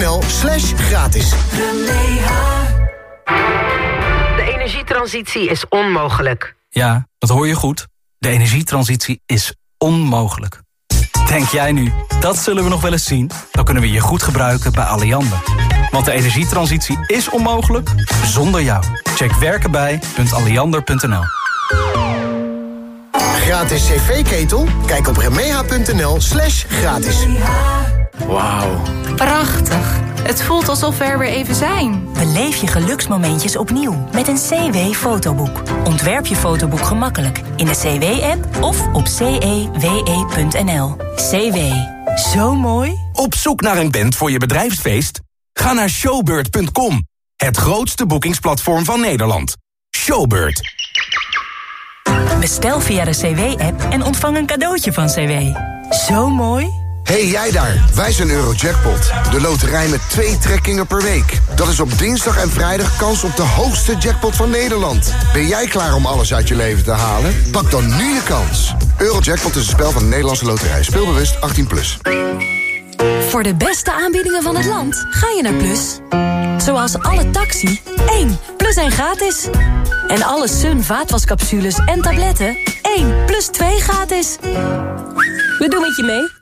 slash gratis. De energietransitie is onmogelijk. Ja, dat hoor je goed. De energietransitie is onmogelijk. Denk jij nu, dat zullen we nog wel eens zien? Dan kunnen we je goed gebruiken bij Alliander. Want de energietransitie is onmogelijk zonder jou. Check werkenbij.alliander.nl Gratis cv-ketel? Kijk op remeha.nl slash gratis. Wauw. Prachtig. Het voelt alsof we er weer even zijn. Beleef je geluksmomentjes opnieuw met een CW-fotoboek. Ontwerp je fotoboek gemakkelijk in de CW-app of op cewe.nl. CW. Zo mooi. Op zoek naar een band voor je bedrijfsfeest? Ga naar showbird.com. Het grootste boekingsplatform van Nederland. Showbird. Bestel via de CW-app en ontvang een cadeautje van CW. Zo mooi. Hey jij daar, wij zijn Eurojackpot. De loterij met twee trekkingen per week. Dat is op dinsdag en vrijdag kans op de hoogste jackpot van Nederland. Ben jij klaar om alles uit je leven te halen? Pak dan nu je kans. Eurojackpot is een spel van de Nederlandse loterij. Speelbewust 18+. Plus. Voor de beste aanbiedingen van het land ga je naar Plus. Zoals alle taxi, 1 plus 1 gratis. En alle Sun vaatwascapsules en tabletten, 1 plus 2 gratis. We doen het je mee,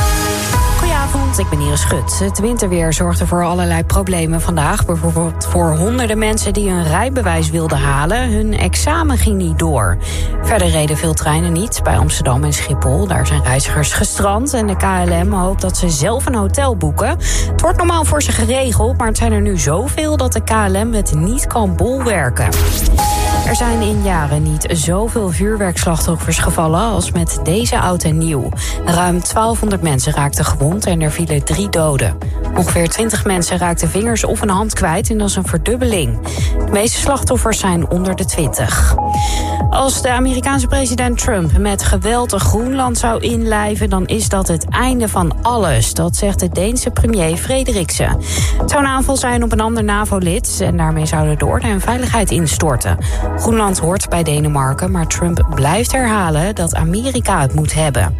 Ik ben Iris Schut. Het winterweer zorgde voor allerlei problemen vandaag. Bijvoorbeeld voor honderden mensen die hun rijbewijs wilden halen. Hun examen ging niet door. Verder reden veel treinen niet bij Amsterdam en Schiphol. Daar zijn reizigers gestrand en de KLM hoopt dat ze zelf een hotel boeken. Het wordt normaal voor ze geregeld, maar het zijn er nu zoveel... dat de KLM het niet kan bolwerken. Er zijn in jaren niet zoveel vuurwerkslachtoffers gevallen als met deze oud en nieuw. Ruim 1200 mensen raakten gewond en er vielen drie doden. Ongeveer 20 mensen raakten vingers of een hand kwijt en dat is een verdubbeling. De meeste slachtoffers zijn onder de 20. Als de Amerikaanse president Trump met geweld Groenland zou inlijven... dan is dat het einde van alles. Dat zegt de Deense premier Frederiksen. Het zou een aanval zijn op een ander NAVO-lid... en daarmee zouden de orde en veiligheid instorten. Groenland hoort bij Denemarken, maar Trump blijft herhalen... dat Amerika het moet hebben.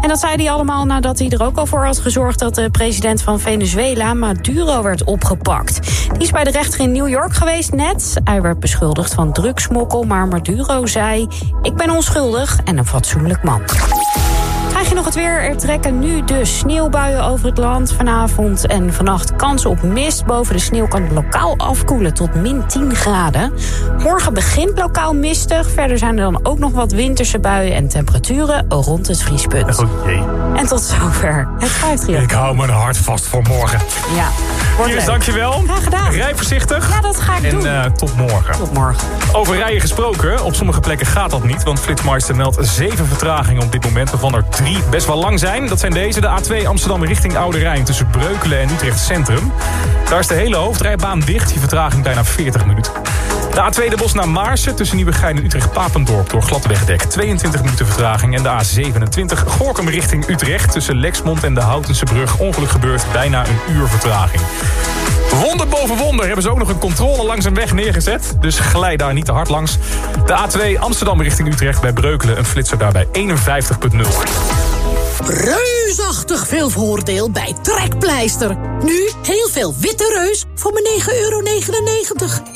En dat zei hij allemaal nadat hij er ook al voor had gezorgd... dat de president van Venezuela, Maduro, werd opgepakt. Die is bij de rechter in New York geweest net. Hij werd beschuldigd van drugsmokkel, maar Maduro zei... ik ben onschuldig en een fatsoenlijk man. Krijg je nog het weer? Er trekken nu de sneeuwbuien over het land. Vanavond en vannacht kans op mist. Boven de sneeuw kan het lokaal afkoelen tot min 10 graden. Morgen begint lokaal mistig. Verder zijn er dan ook nog wat winterse buien en temperaturen rond het vriespunt. Oh jee. En tot zover het 5 Ik hou mijn hart vast voor morgen. Ja, wordt Iris, dankjewel. Graag gedaan. Rij voorzichtig. Ja, dat ga ik en, doen. eh, tot morgen. Tot morgen. Over rijden gesproken, op sommige plekken gaat dat niet... want Flitsmeister meldt zeven vertragingen op dit moment... waarvan er drie best wel lang zijn. Dat zijn deze, de A2 Amsterdam richting Oude Rijn... tussen Breukelen en Utrecht Centrum. Daar is de hele hoofdrijbaan dicht, die vertraging bijna 40 minuten. De A2 de Bos naar Maarsen tussen Nieuwegein en Utrecht-Papendorp... door gladwegdek 22 minuten vertraging. En de A27 Gorkum richting Utrecht tussen Lexmond en de Houtense Brug... ongeluk gebeurt bijna een uur vertraging. Wonder boven wonder hebben ze ook nog een controle langs een weg neergezet. Dus glij daar niet te hard langs. De A2 Amsterdam richting Utrecht bij Breukelen. Een flitser daarbij 51.0. Reusachtig veel voordeel bij Trekpleister. Nu heel veel witte reus voor maar 9,99 euro.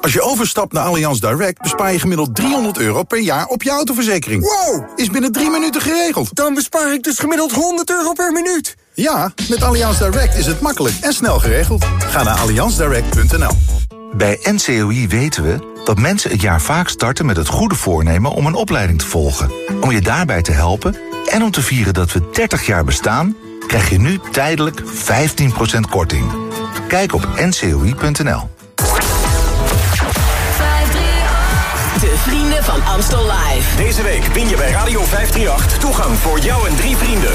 Als je overstapt naar Allianz Direct bespaar je gemiddeld 300 euro per jaar op je autoverzekering. Wow! Is binnen drie minuten geregeld. Dan bespaar ik dus gemiddeld 100 euro per minuut. Ja, met Allianz Direct is het makkelijk en snel geregeld. Ga naar allianzdirect.nl. Bij NCOI weten we dat mensen het jaar vaak starten met het goede voornemen om een opleiding te volgen. Om je daarbij te helpen en om te vieren dat we 30 jaar bestaan, krijg je nu tijdelijk 15% korting. Kijk op ncoi.nl. van Amstel Live. Deze week win je bij Radio 538 toegang voor jou en drie vrienden.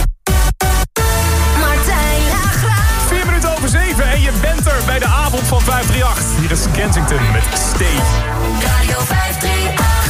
Martijn Lagraaf. 4 minuten over 7 en je bent er bij de avond van 538. Hier is Kensington met Steve. Radio 538.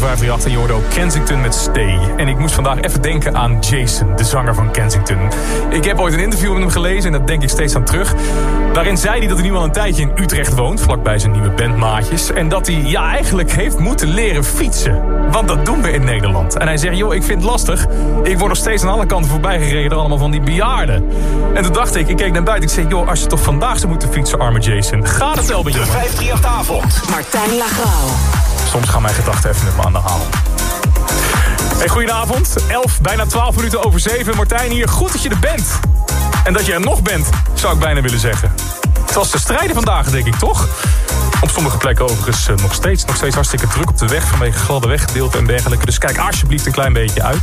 Radio 538 en je hoorde ook Kensington met Stay. En ik moest vandaag even denken aan Jason, de zanger van Kensington. Ik heb ooit een interview met hem gelezen en dat denk ik steeds aan terug. Daarin zei hij dat hij nu al een tijdje in Utrecht woont, vlakbij zijn nieuwe bandmaatjes. En dat hij ja, eigenlijk heeft moeten leren fietsen. Want dat doen we in Nederland. En hij zegt, joh, ik vind het lastig. Ik word nog steeds aan alle kanten voorbij gereden door allemaal van die bejaarden. En toen dacht ik, ik keek naar buiten, ik zei, joh, als je toch vandaag zou moeten fietsen, arme Jason. Ga het wel bij je. 538-avond. Martijn Lagraal. Soms gaan mijn gedachten even met me aan de haal. Hey, goedenavond. 11, bijna 12 minuten over 7. Martijn hier. Goed dat je er bent. En dat je er nog bent, zou ik bijna willen zeggen. Het was te strijden vandaag, denk ik, toch? Op sommige plekken overigens eh, nog steeds. Nog steeds hartstikke druk op de weg vanwege gladde weggedeelten en dergelijke. Dus kijk alsjeblieft een klein beetje uit.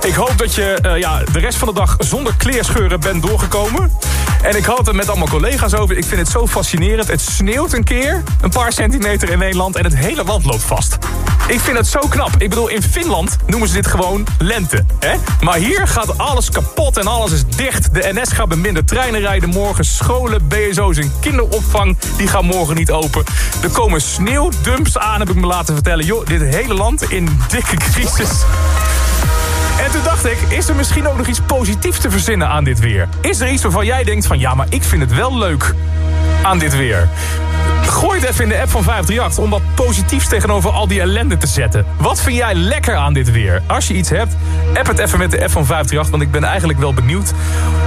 Ik hoop dat je eh, ja, de rest van de dag zonder kleerscheuren bent doorgekomen. En ik had het met allemaal collega's over. Ik vind het zo fascinerend. Het sneeuwt een keer, een paar centimeter in Nederland... en het hele land loopt vast. Ik vind het zo knap. Ik bedoel, in Finland noemen ze dit gewoon lente. Hè? Maar hier gaat alles kapot en alles is dicht. De NS gaat minder treinen rijden morgen. Scholen, BSO's en kinderopvang die gaan morgen niet open. Er komen sneeuwdumps aan, heb ik me laten vertellen. Joh, dit hele land in dikke crisis. En toen dacht ik, is er misschien ook nog iets positiefs te verzinnen aan dit weer? Is er iets waarvan jij denkt van, ja, maar ik vind het wel leuk aan dit weer? Gooi het even in de app van 538 om wat positiefs tegenover al die ellende te zetten. Wat vind jij lekker aan dit weer? Als je iets hebt, app het even met de app van 538, want ik ben eigenlijk wel benieuwd.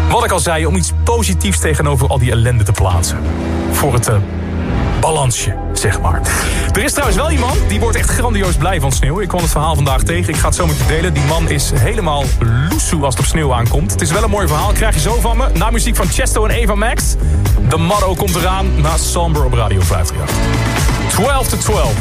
Wat ik al zei, om iets positiefs tegenover al die ellende te plaatsen. Voor het... eh, balansje, zeg maar. Er is trouwens wel iemand die wordt echt grandioos blij van sneeuw. Ik kwam het verhaal vandaag tegen. Ik ga het zo met je delen. Die man is helemaal loesoe als het op sneeuw aankomt. Het is wel een mooi verhaal. Krijg je zo van me. Na muziek van Chesto en Eva Max. De Motto komt eraan na Somber op Radio 538. 12 to 12.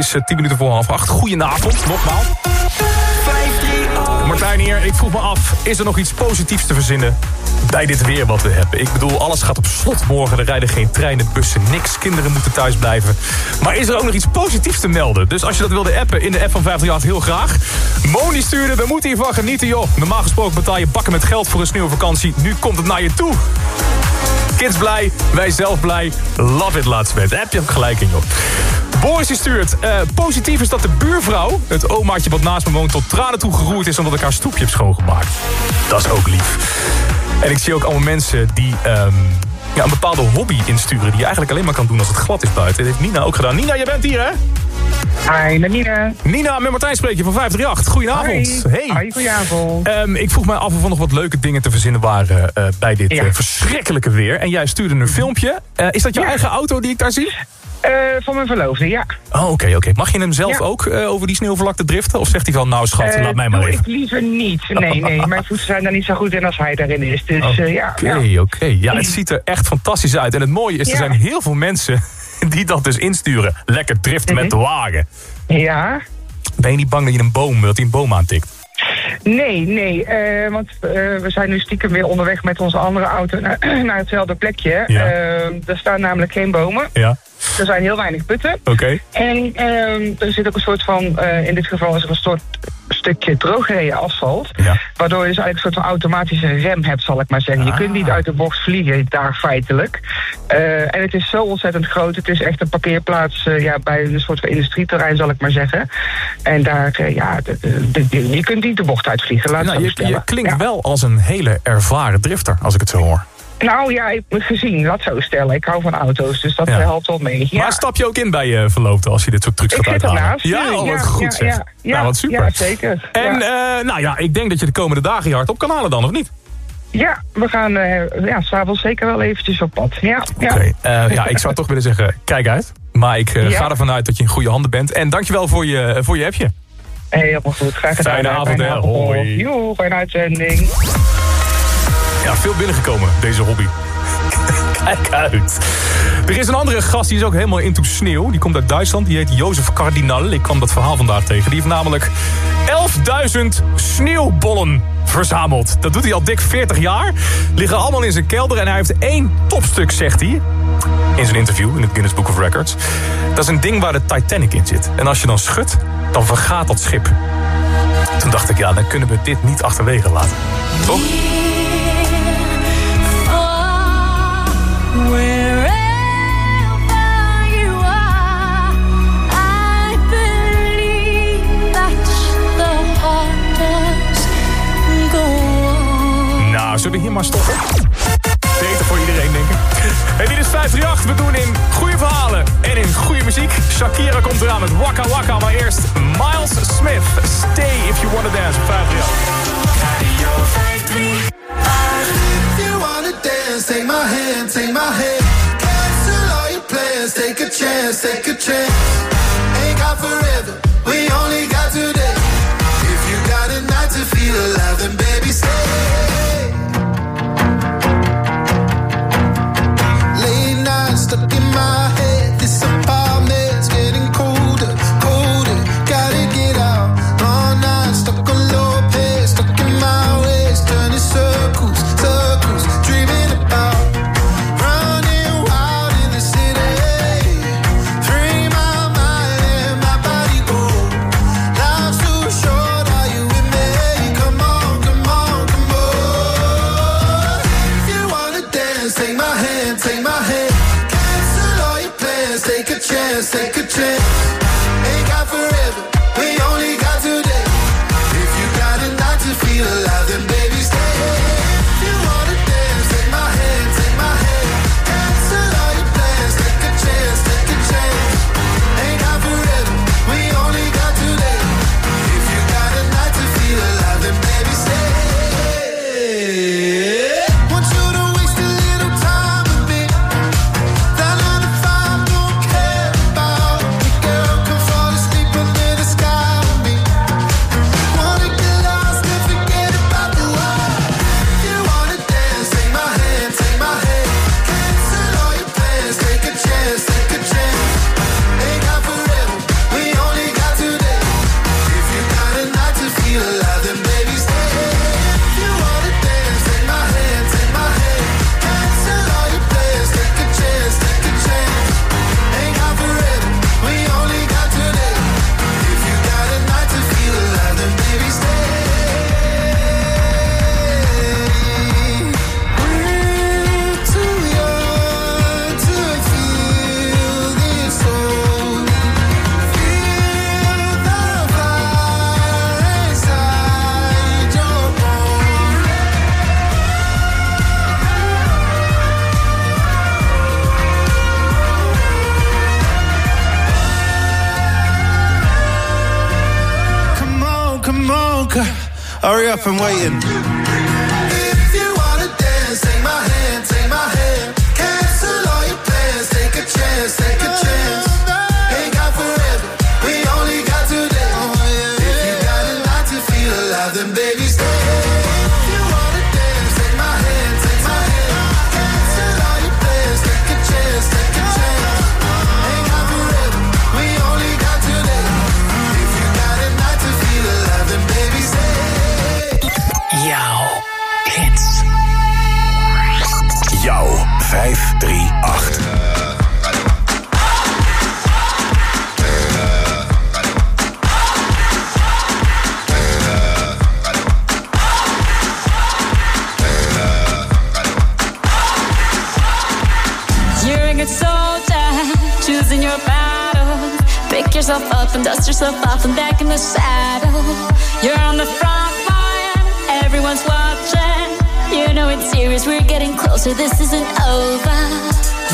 Is eh, 10 minuten voor half acht. Goedenavond, nogmaals. Martijn hier, ik vroeg me af, is er nog iets positiefs te verzinnen bij dit weer wat we hebben? Ik bedoel, alles gaat op slot morgen, er rijden geen treinen, bussen, niks. Kinderen moeten thuis blijven. Maar is er ook nog iets positiefs te melden? Dus als je dat wilde appen in de app van 538, heel graag. Moni stuurde, we moeten hiervan genieten joh. Normaal gesproken betaal je bakken met geld voor een sneeuwvakantie. Nu komt het naar je toe. Kids blij, wij zelf blij. Love it, laatst met. Heb je ook gelijk in, joh. Boris stuurt. eh, positief is dat de buurvrouw, het omaatje wat naast me woont... tot tranen toe geroerd is omdat ik haar stoepje heb schoongemaakt. Dat is ook lief. En ik zie ook allemaal mensen die ehm, ja, een bepaalde hobby insturen... die je eigenlijk alleen maar kan doen als het glad is buiten. Dat heeft Nina ook gedaan. Nina, jij bent hier, hè? Hi, met Nina. Nina, met Martijn spreek je van 538. Goedenavond. Hi. Hey. Hi, goedenavond. Ehm, ik vroeg mij af of er nog wat leuke dingen te verzinnen waren eh, bij dit Ja. eh, verschrikkelijke weer. En jij stuurde een filmpje. Is dat jouw eigen auto die ik daar zie? Eh, van mijn verloofde, ja. Oh, oké, oké. Mag je hem zelf Ja. ook eh, over die sneeuwvlakte driften? Of zegt hij van, nou schat, Eh, laat mij maar even. ik liever niet. Nee, nee. Mijn voeten zijn daar niet zo goed in als hij daarin is. Dus Oké, ja. ja. oké. Ja, het ziet er echt fantastisch uit. En het mooie is, er Ja. zijn heel veel mensen die dat dus insturen. Lekker driften met de wagen. Ja. Ben je niet bang dat je een boom, dat hij een boom aantikt? Nee, nee. want we zijn nu stiekem weer onderweg met onze andere auto naar, naar hetzelfde plekje. Ja. Er staan namelijk geen bomen. Ja. Er zijn heel weinig putten. Oké. En ehm, er zit ook een soort van, eh, in dit geval is er een soort stukje drooggereden asfalt. Waardoor je dus eigenlijk een soort van automatische rem hebt, zal ik maar zeggen. Je kunt niet uit de bocht vliegen daar feitelijk. Eh, en het is zo ontzettend groot. Het is echt een parkeerplaats eh, ja, bij een soort van industrieterrein, zal ik maar zeggen. En daar, ja, de- de- de- je kunt niet de bocht uitvliegen, laat Nou, je, je klinkt wel als een hele ervaren drifter, als ik het zo hoor. Nou ja, ik heb gezien, dat zo stellen. Ik hou van auto's, dus dat Ja. eh, helpt wel mee. Ja. Maar stap je ook in bij je verloofde als je dit soort trucs Ik gaat zit uithalen? Ja, oh, wat goed ja, zeg. Ja, ja, nou, wat super. Ja, zeker. En ja. eh, nou ja, ik denk dat je de komende dagen hier hard op kan halen dan, of niet? Ja, we gaan eh ja, s'avonds zeker wel eventjes op pad. Ja, ja. Oké, eh, ja, ik zou toch willen zeggen, kijk uit. Maar ik eh, Ja. ga ervan uit dat je in goede handen bent. En dankjewel voor je, voor je appje. Helemaal goed, graag gedaan. Fijne avond, hè. Hoi. Joe, fijne uitzending. Ja, veel binnengekomen, deze hobby. Kijk uit. Er is een andere gast die is ook helemaal into sneeuw. Die komt uit Duitsland, die heet Jozef Kardinal. Ik kwam dat verhaal vandaag tegen. Die heeft namelijk 11.000 sneeuwbollen verzameld. Dat doet hij al dik 40 jaar. Liggen allemaal in zijn kelder en hij heeft één topstuk, zegt hij. In zijn interview in het Guinness Book of Records. Dat is een ding waar de Titanic in zit. En als je dan schudt, dan vergaat dat schip. Toen dacht ik, ja, dan kunnen we dit niet achterwege laten. Toch? Zullen we hier maar stoppen? Beter voor iedereen, denk ik. En dit is 538. We doen in goede verhalen en in goede muziek. Shakira komt eraan met Waka Waka. Maar eerst Miles Smith. Stay if you wanna dance. 538. If you wanna dance, take my hand, take my hand. Cancel all your take a chance, take a chance. Ain't got forever, we only got today. If you got a night to feel alive, then baby stay. My and dust yourself off and back in the saddle. You're on the front line, everyone's watching. You know it's serious, we're getting closer, this isn't over.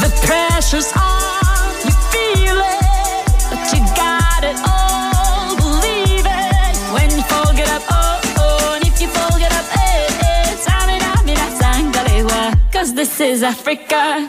The pressure's on, you feel it, but you got it all, believe it. When you fall, get up, oh, oh, and if you fall, get up, eh, eh. Cause this is Africa.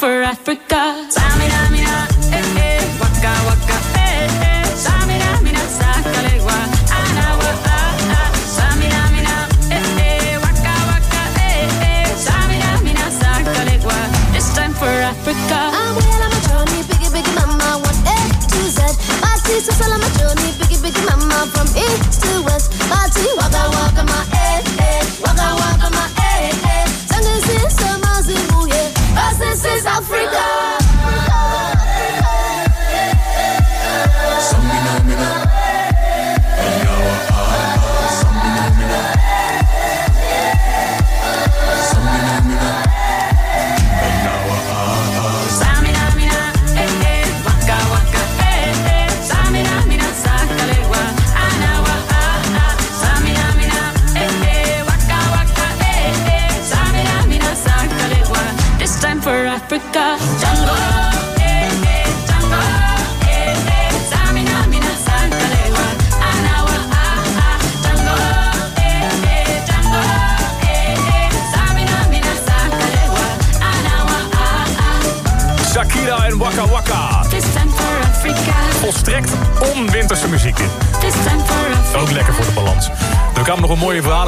for Africa.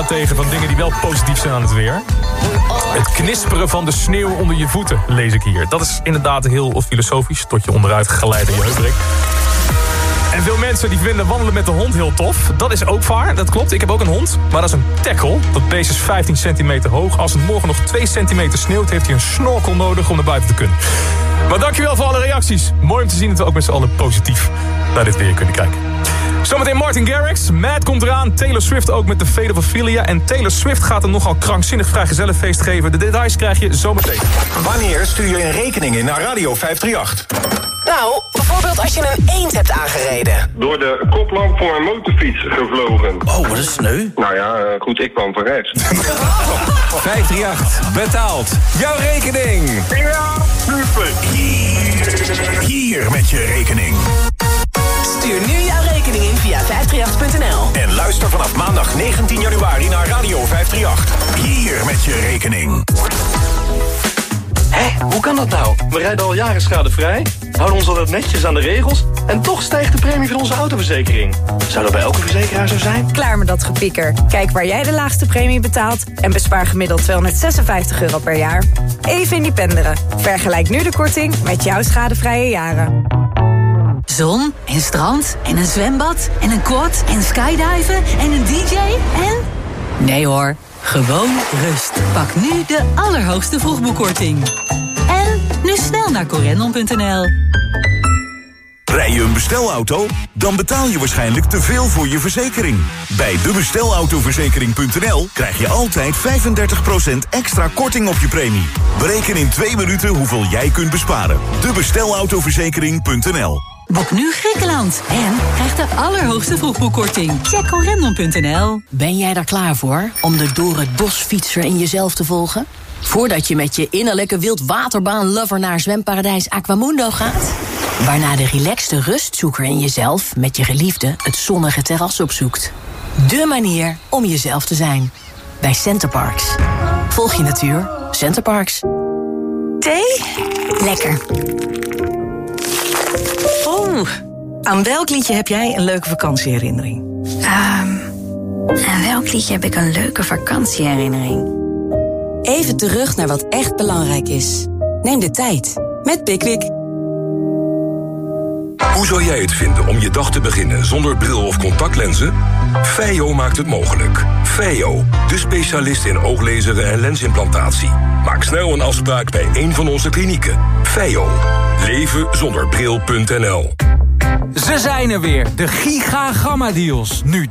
Tegen van dingen die wel positief zijn aan het weer. Het knisperen van de sneeuw onder je voeten, lees ik hier. Dat is inderdaad heel filosofisch, tot je onderuit geleide je heuprik. En veel mensen die vinden wandelen met de hond heel tof. Dat is ook waar, dat klopt. Ik heb ook een hond, maar dat is een tackle. Dat beest is 15 centimeter hoog. Als het morgen nog 2 centimeter sneeuwt, heeft hij een snorkel nodig om naar buiten te kunnen. Maar dankjewel voor alle reacties. Mooi om te zien dat we ook met z'n allen positief naar dit weer kunnen kijken. Zometeen Martin Garrix. Mad komt eraan. Taylor Swift ook met de Fate of Ophelia. En Taylor Swift gaat een nogal krankzinnig vrijgezellenfeest geven. De details krijg je zometeen. Wanneer stuur je een rekening in naar Radio 538? Nou, bijvoorbeeld als je een eend hebt aangereden. Door de koplamp van mijn motorfiets gevlogen. Oh, wat een sneu. Nou ja, eh, goed, ik kwam van rechts. 538 betaalt jouw rekening. Ja, super. Hier, hier met je rekening. Stuur nu jouw rekening in via 538.nl. En luister vanaf maandag 19 januari naar Radio 538. Hier met je rekening. Hé, hoe kan dat nou? We rijden al jaren schadevrij, houden ons altijd netjes aan de regels... en toch stijgt de premie van onze autoverzekering. Zou dat bij elke verzekeraar zo zijn? Klaar met dat gepieker. Kijk waar jij de laagste premie betaalt... en bespaar gemiddeld 256 euro per jaar. Even independeren. Vergelijk nu de korting met jouw schadevrije jaren. Zon en strand en een zwembad en een quad en skydiven en een dj en... Nee hoor, gewoon rust. Pak nu de allerhoogste vroegboekkorting. En nu snel naar corendon.nl. Rij je een bestelauto? Dan betaal je waarschijnlijk te veel voor je verzekering. Bij debestelautoverzekering.nl krijg je altijd 35% extra korting op je premie. Bereken in twee minuten hoeveel jij kunt besparen. Debestelautoverzekering.nl Boek nu Griekenland en krijg de allerhoogste vroegboekkorting. Check corendon.nl. Ben jij daar klaar voor om de door het bos fietser in jezelf te volgen? Voordat je met je innerlijke wildwaterbaan-lover naar zwemparadijs Aquamundo gaat? Waarna de relaxte rustzoeker in jezelf met je geliefde het zonnige terras opzoekt. De manier om jezelf te zijn. Bij Centerparks. Volg je natuur. Centerparks. Thee? Lekker. Aan welk liedje heb jij een leuke vakantieherinnering? Ehm, aan welk liedje heb ik een leuke vakantieherinnering? Even terug naar wat echt belangrijk is. Neem de tijd met Pickwick. Hoe zou jij het vinden om je dag te beginnen zonder bril of contactlenzen? Feio maakt het mogelijk. Feio, de specialist in ooglezeren en lensimplantatie. Maak snel een afspraak bij een van onze klinieken. Feio. Leven zonder Ze zijn er weer, de Giga Gamma Deals. Nu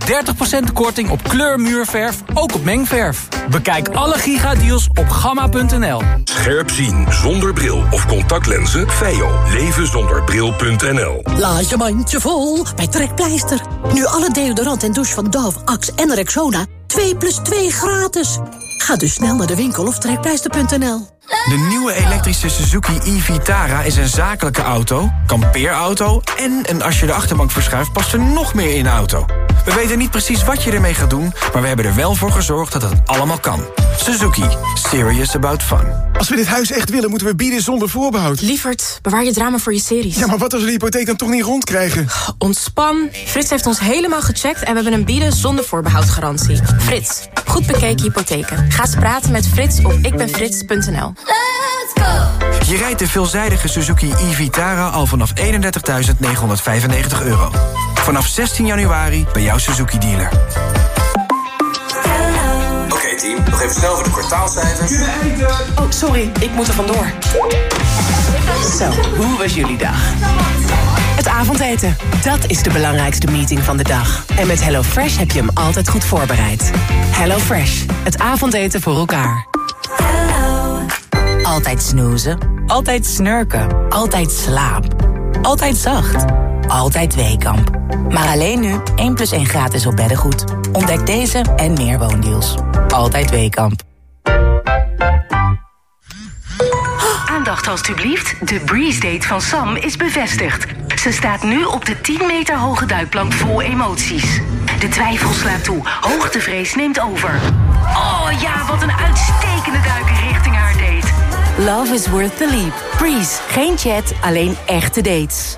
30% korting op kleurmuurverf, ook op mengverf. Bekijk alle Giga Deals op gamma.nl. Scherp zien zonder bril of contactlenzen? Feio. Leven zonder bril.nl Laat je mandje vol bij Trekpleister. Nu alle deodorant en douche van Dove, Axe en Rexona 2 plus 2 gratis. Ga dus snel naar de winkel of trekpleister.nl. De nieuwe elektrische Suzuki e-Vitara is een zakelijke auto, kampeerauto... en een als je de achterbank verschuift past er nog meer in de auto. We weten niet precies wat je ermee gaat doen, maar we hebben er wel voor gezorgd dat het allemaal kan. Suzuki. Serious about fun. Als we dit huis echt willen, moeten we bieden zonder voorbehoud. Lievert, bewaar je drama voor je series. Ja, maar wat als we de hypotheek dan toch niet rondkrijgen? Ontspan. Frits heeft ons helemaal gecheckt en we hebben een bieden zonder voorbehoud garantie. Frits, goed bekeken hypotheken. Ga eens praten met Frits op ikbenfrits.nl. Let's go! Je rijdt de veelzijdige Suzuki e-Vitara al vanaf 31.995 euro. Vanaf 16 januari bij jouw Suzuki-dealer. Oké team, nog even snel voor de kwartaalcijfers. Oh, sorry, ik moet er vandoor. Zo, hoe was jullie dag? Het avondeten, dat is de belangrijkste meeting van de dag. En met HelloFresh heb je hem altijd goed voorbereid. HelloFresh, het avondeten voor elkaar. Altijd snoezen, altijd snurken, altijd slaap, altijd zacht, altijd Weekamp. Maar alleen nu 1 plus 1 gratis op beddengoed. Ontdek deze en meer woondeals. Altijd Weekamp. Aandacht alstublieft. De Breeze Date van Sam is bevestigd. Ze staat nu op de 10 meter hoge duikplank vol emoties. De twijfel slaat toe. Hoogtevrees neemt over. Oh ja, wat een uitstekende duiker richting haar date. Love is worth the leap. Breeze, geen chat, alleen echte dates.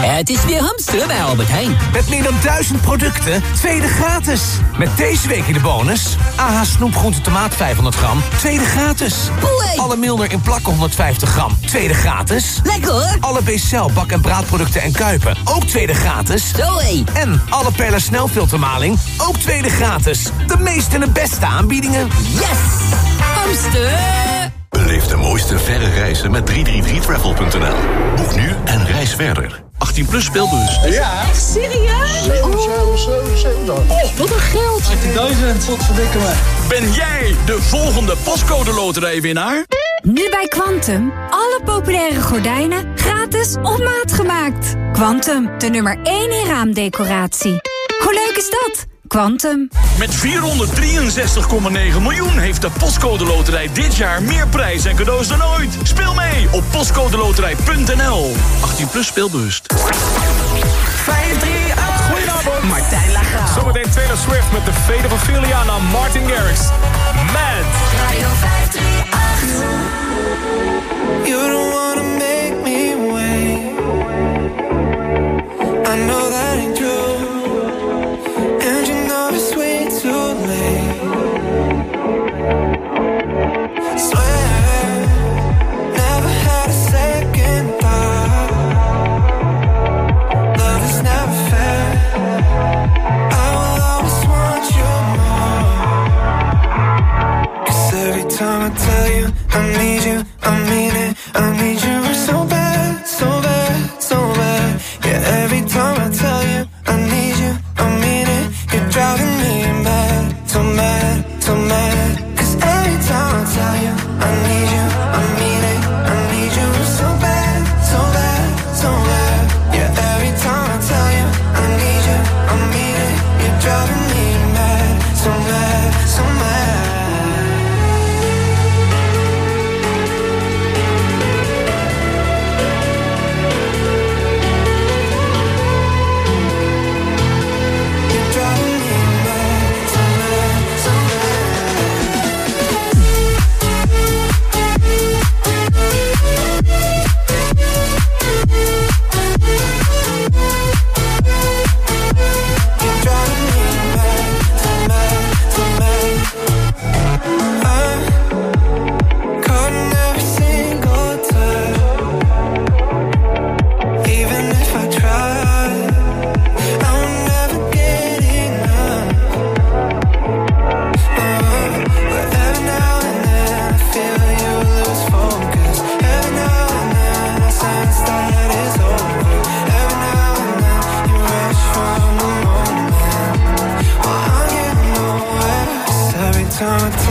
Het is weer hamsteren bij Albert Heijn. Met meer dan duizend producten, tweede gratis. Met deze week in de bonus... AH snoepgroente tomaat 500 gram, tweede gratis. Alle Milner in plakken 150 gram, tweede gratis. Lekker hoor. Alle B-cel bak- en braadproducten en kuipen, ook tweede gratis. Zoé. En alle perlen snelfiltermaling, ook tweede gratis. De meeste en de beste aanbiedingen. Yes! Hamster! Beleef de mooiste verre reizen met 333travel.nl. Boek nu en reis verder. 18 plus speelbus. Ja. Echt serieus? Oh, wat een geld. 18.000. Wat verdikken me. Ben jij de volgende pascode loterijwinnaar? Nu bij Quantum. Alle populaire gordijnen gratis op maat gemaakt. Quantum, de nummer 1 in raamdecoratie. Hoe leuk is dat? Quantum. Met 463,9 miljoen heeft de Postcode Loterij dit jaar meer prijs en cadeaus dan ooit. Speel mee op postcodeloterij.nl. 18 plus speelbewust. 538. Goedenavond. Martijn Lagraaf. Zometeen Taylor Swift met de Fade of Ophelia naar Martin Garrix. Mad. Radio 538. You don't wanna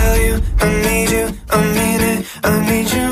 tell you I need you, I mean it. I need you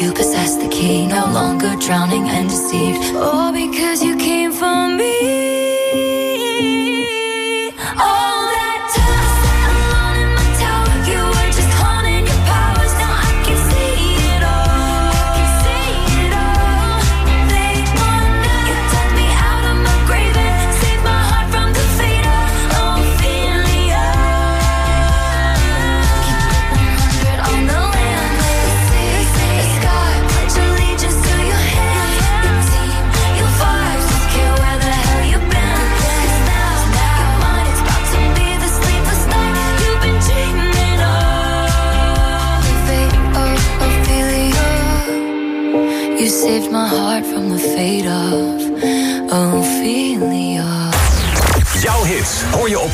you possess the key, no longer drowning and deceived. All because you came for me.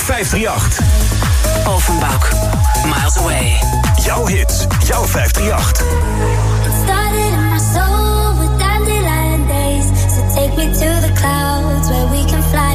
538. Offenbach. Miles Away. Jouw hits. Jouw 538. It started in my soul with dandelion days. So take me to the clouds where we can fly.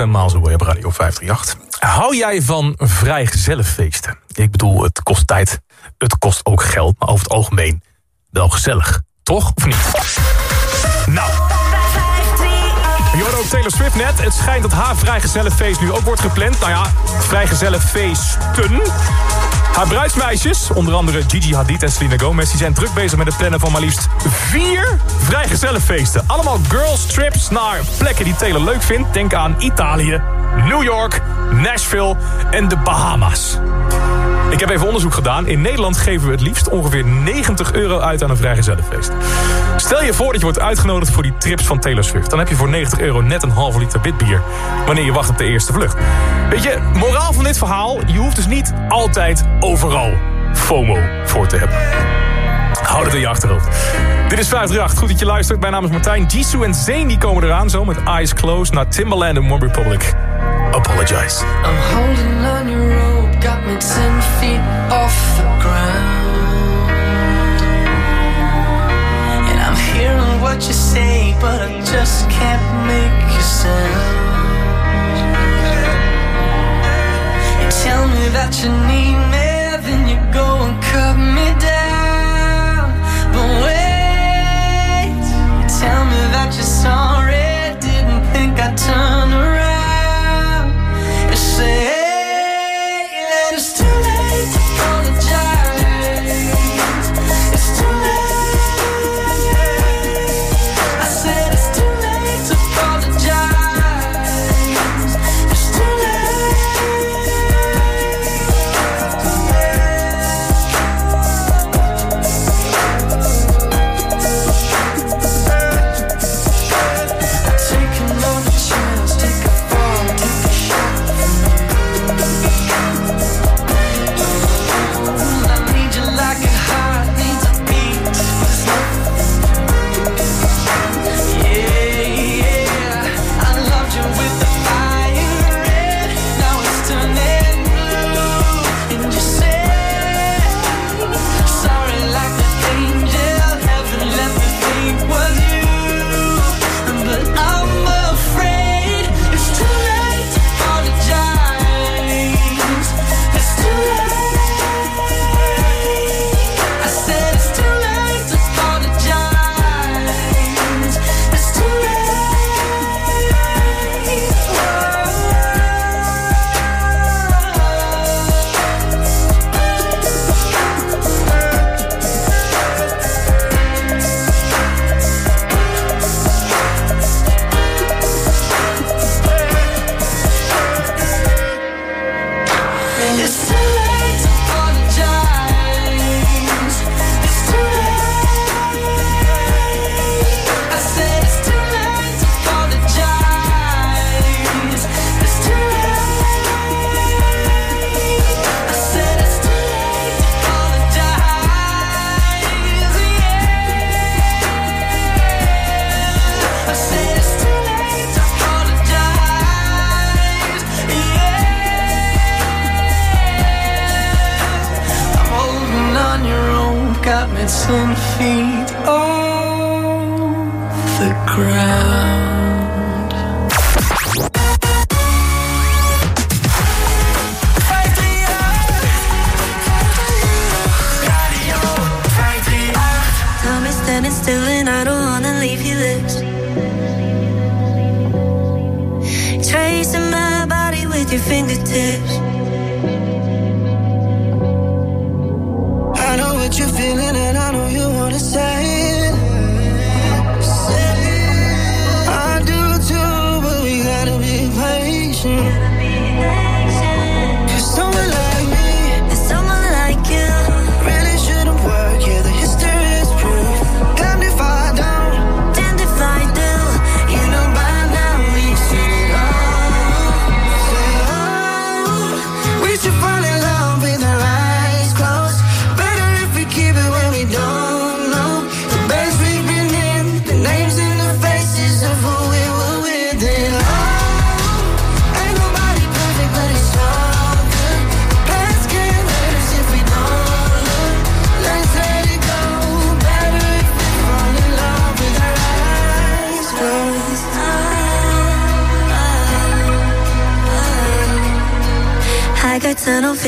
Away op Radio 538. Hou jij van vrijgezellenfeesten? Ik bedoel, het kost tijd, het kost ook geld, maar over het algemeen wel gezellig. Toch, of niet? Nou... Je Taylor Swift net. Het schijnt dat haar vrijgezellenfeest nu ook wordt gepland. Nou ja, vrijgezellenfeesten. Haar bruidsmeisjes, onder andere Gigi Hadid en Selena Gomez... die zijn druk bezig met het plannen van maar liefst vier vrijgezellenfeesten. Allemaal girls trips naar plekken die Taylor leuk vindt. Denk aan Italië, New York, Nashville en de Bahama's. Ik heb even onderzoek gedaan. In Nederland geven we het liefst ongeveer 90 euro uit aan een vrijgezellenfeest. Stel je voor dat je wordt uitgenodigd voor die trips van Taylor Swift. Dan heb je voor 90 euro net een halve liter witbier. Wanneer je wacht op de eerste vlucht. Weet je, moraal van dit verhaal. Je hoeft dus niet altijd overal FOMO voor te hebben. Houd het in je achterhoofd. Dit is 538. Goed dat je luistert. Mijn naam is Martijn. Jisoo en Zane die komen eraan zo met Eyes Closed naar Timbaland en One Republic. Apologize. I'm holding on your got me ten feet off the ground. And I'm hearing what you say, but I just can't make you sound. You tell me that you need me, then you go and cut me down. But wait, you tell me that you're sorry, didn't think I'd turn around. You say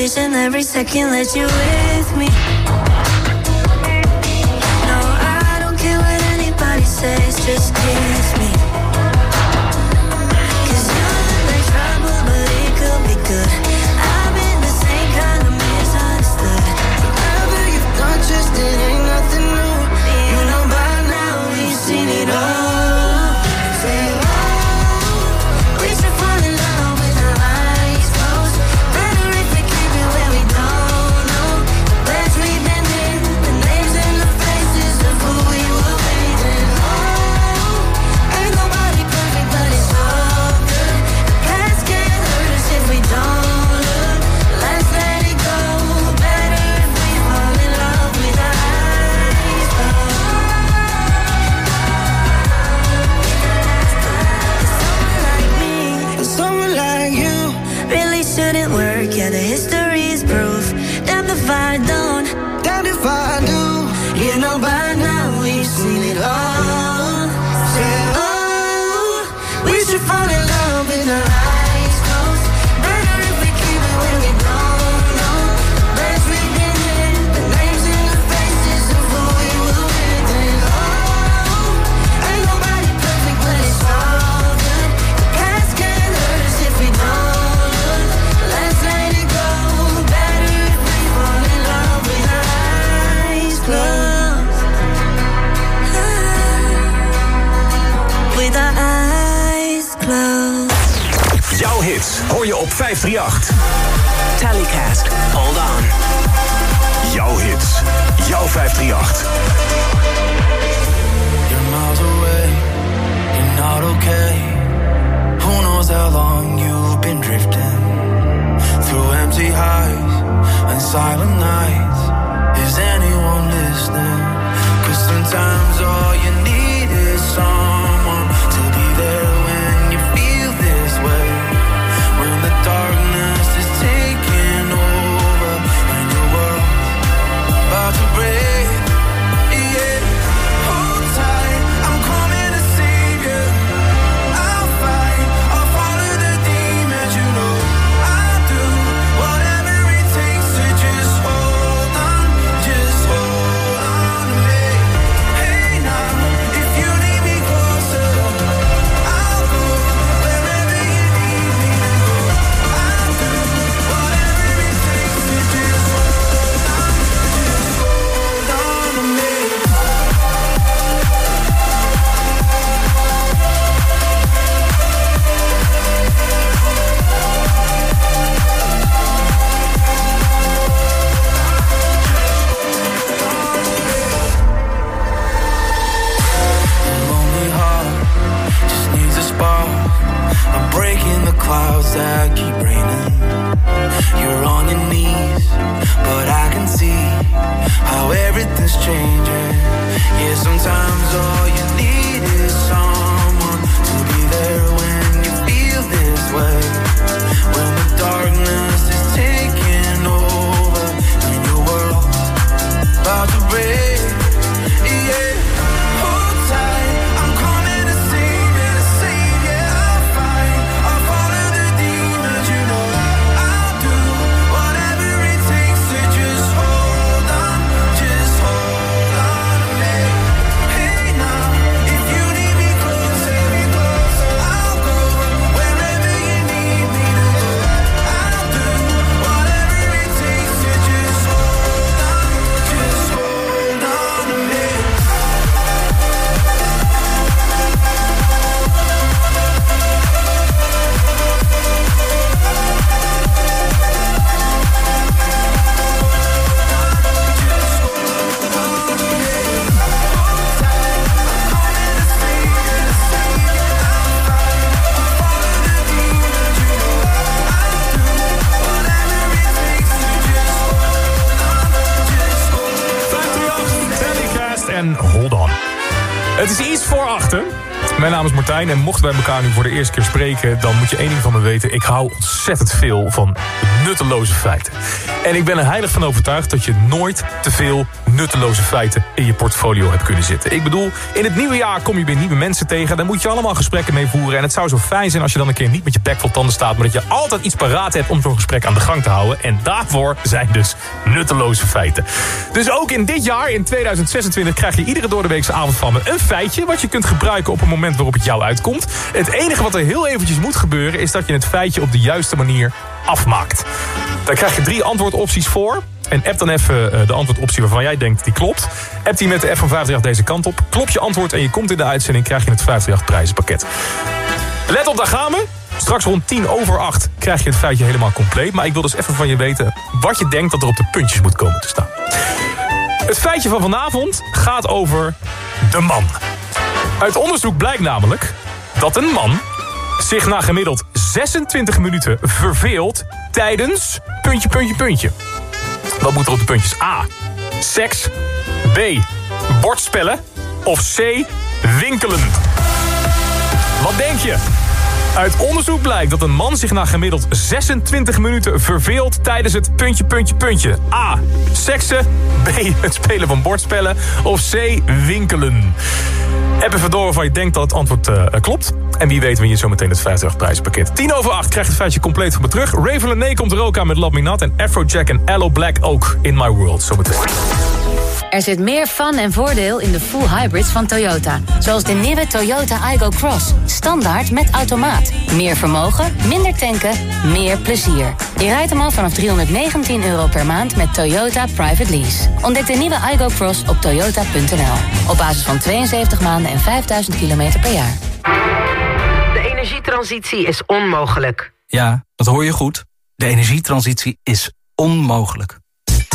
vision every second that you in. hoor je op 538. Telecast hold on. Jouw hits, jouw 538. You're miles away, you're not okay. Who knows how long you've been drifting. Through empty highs and silent nights. En mochten wij elkaar nu voor de eerste keer spreken... dan moet je één ding van me weten. Ik hou ontzettend veel van nutteloze feiten. En ik ben er heilig van overtuigd dat je nooit te veel nutteloze feiten in je portfolio hebt kunnen zitten. Ik bedoel, in het nieuwe jaar kom je weer nieuwe mensen tegen. Daar moet je allemaal gesprekken mee voeren. En het zou zo fijn zijn als je dan een keer niet met je bek vol tanden staat... maar dat je altijd iets paraat hebt om zo'n gesprek aan de gang te houden. En daarvoor zijn dus nutteloze feiten. Dus ook in dit jaar, in 2026, krijg je iedere doordeweekse avond van me... een feitje wat je kunt gebruiken op het moment waarop het jou uitkomt. Het enige wat er heel eventjes moet gebeuren... is dat je het feitje op de juiste manier afmaakt. Daar krijg je drie antwoordopties voor... En app dan even eh, de antwoordoptie waarvan jij denkt die klopt. App die met de F van 538 deze kant op. Klop je antwoord en je komt in de uitzending... krijg je het 538 prijzenpakket. Let op, daar gaan we. Straks rond 10 over 8 krijg je het feitje helemaal compleet. Maar ik wil dus even van je weten wat je denkt dat er op de puntjes moet komen te staan. Het feitje van vanavond gaat over de man. Uit onderzoek blijkt namelijk dat een man zich na gemiddeld 26 minuten verveelt tijdens puntje, puntje, puntje. Wat moet er op de puntjes? A. Seks. B. Bordspellen. Of C. Winkelen. Wat denk je? Uit onderzoek blijkt dat een man zich na gemiddeld 26 minuten verveelt tijdens het puntje, puntje, puntje. A. Seksen. B. Het spelen van bordspellen. Of C. Winkelen. App even door waarvan je denkt dat het antwoord eh, klopt. En wie weet win je zometeen het 50 prijzenpakket. 10 over 8 krijgt het feitje compleet van me terug. Raven Lené komt er ook aan met Not. En Afrojack en Allo Black ook in My World. Zometeen. Er zit meer fun en voordeel in de full hybrids van Toyota. Zoals de nieuwe Toyota Igo Cross. Standaard met automaat. Meer vermogen, minder tanken, meer plezier. Je rijdt hem al vanaf 319 euro per maand met Toyota Private Lease. Ontdek de nieuwe Igo Cross op toyota.nl. Op basis van 72 maanden en 5000 kilometer per jaar. De energietransitie is onmogelijk. Ja, dat hoor je goed. De energietransitie is onmogelijk.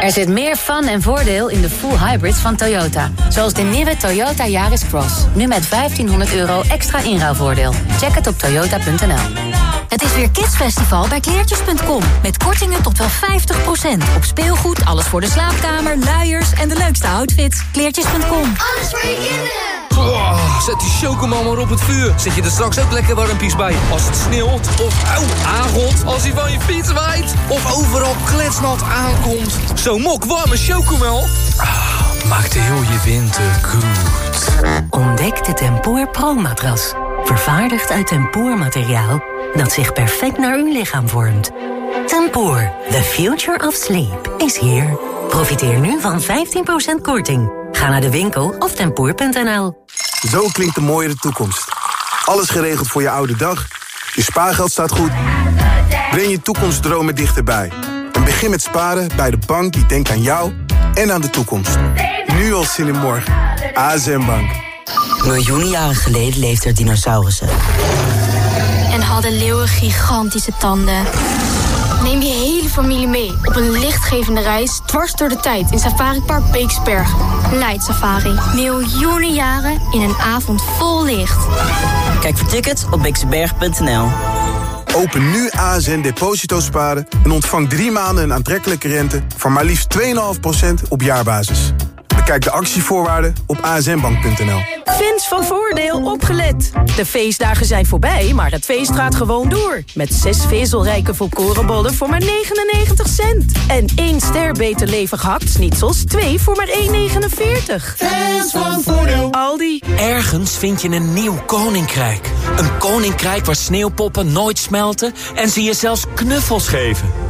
Er zit meer fun en voordeel in de full hybrids van Toyota. Zoals de nieuwe Toyota Yaris Cross. Nu met 1500 euro extra inruilvoordeel. Check het op toyota.nl. Het is weer Kidsfestival bij kleertjes.com. Met kortingen tot wel 50%. Op speelgoed, alles voor de slaapkamer, luiers en de leukste outfits. Kleertjes.com. Alles voor je kinderen. Oh, zet die chocomel maar op het vuur. Zet je er straks ook lekker warmpies bij. Als het sneeuwt of auw, aangot. Als hij van je fiets waait. Of overal kletsnat aankomt. Zo'n mok warme chocomel. Ah, maakt heel je winter goed. Ontdek de Tempoor Pro-matras. Vervaardigd uit tempoormateriaal dat zich perfect naar uw lichaam vormt. Tempoor, the future of sleep, is here. Profiteer nu van 15% korting. Ga naar de winkel of tempoor.nl. Zo klinkt de mooiere toekomst. Alles geregeld voor je oude dag. Je spaargeld staat goed. Breng je toekomstdromen dichterbij. En begin met sparen bij de bank die denkt aan jou en aan de toekomst. Nu al zin in morgen. ASM Bank. Miljoenen jaren geleden leefden er dinosaurussen. En hadden leeuwen gigantische tanden. Neem je hele familie mee op een lichtgevende reis dwars door de tijd in Safari Park Beeksberg. Light Safari. Miljoenen jaren in een avond vol licht. Kijk voor tickets op beeksberg.nl. Open nu ASN Deposito Sparen en ontvang drie maanden een aantrekkelijke rente... van maar liefst 2,5% op jaarbasis. Bekijk de actievoorwaarden op asnbank.nl. Fans van Voordeel opgelet. De feestdagen zijn voorbij, maar het feest gaat gewoon door. Met zes vezelrijke volkorenbollen voor maar 99 cent. En één ster beter levig hakt-snitsels, twee voor maar 1,49. Fans van Voordeel. Aldi. Ergens vind je een nieuw koninkrijk. Een koninkrijk waar sneeuwpoppen nooit smelten en ze je zelfs knuffels geven.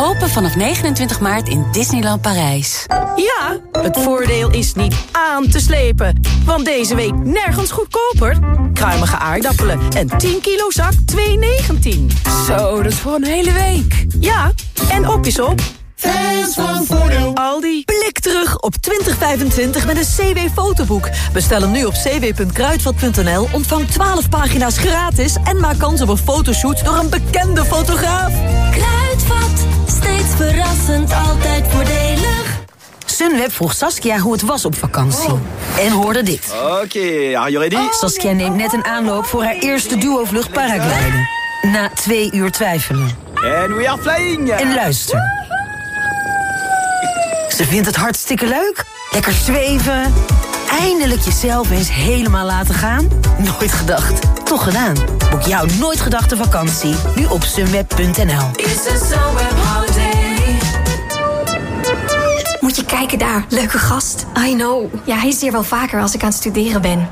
Open vanaf 29 maart in Disneyland Parijs. Ja, het voordeel is niet aan te slepen. Want deze week nergens goedkoper. Kruimige aardappelen en 10 kilo zak 2,19. Zo, dat is voor een hele week. Ja, en op is op. Fans van Voordeel. Aldi. Blik terug op 2025 met een CW-fotoboek. Bestel hem nu op cw.kruidvat.nl, ontvang 12 pagina's gratis... en maak kans op een fotoshoot door een bekende fotograaf. Kruidvat, steeds verrassend, altijd voordelig. Sunweb vroeg Saskia hoe het was op vakantie. En hoorde dit. Oké, are you ready? Saskia neemt net een aanloop voor haar eerste duo-vlucht paragliden. Na twee uur twijfelen. And we are flying! En luister. Ze vindt het hartstikke leuk. Lekker zweven. Eindelijk jezelf eens helemaal laten gaan. Nooit gedacht, toch gedaan. Boek jouw nooit gedachte vakantie nu op sunweb.nl. Moet je kijken daar, leuke gast. I know. Ja, hij is hier wel vaker als ik aan het studeren ben.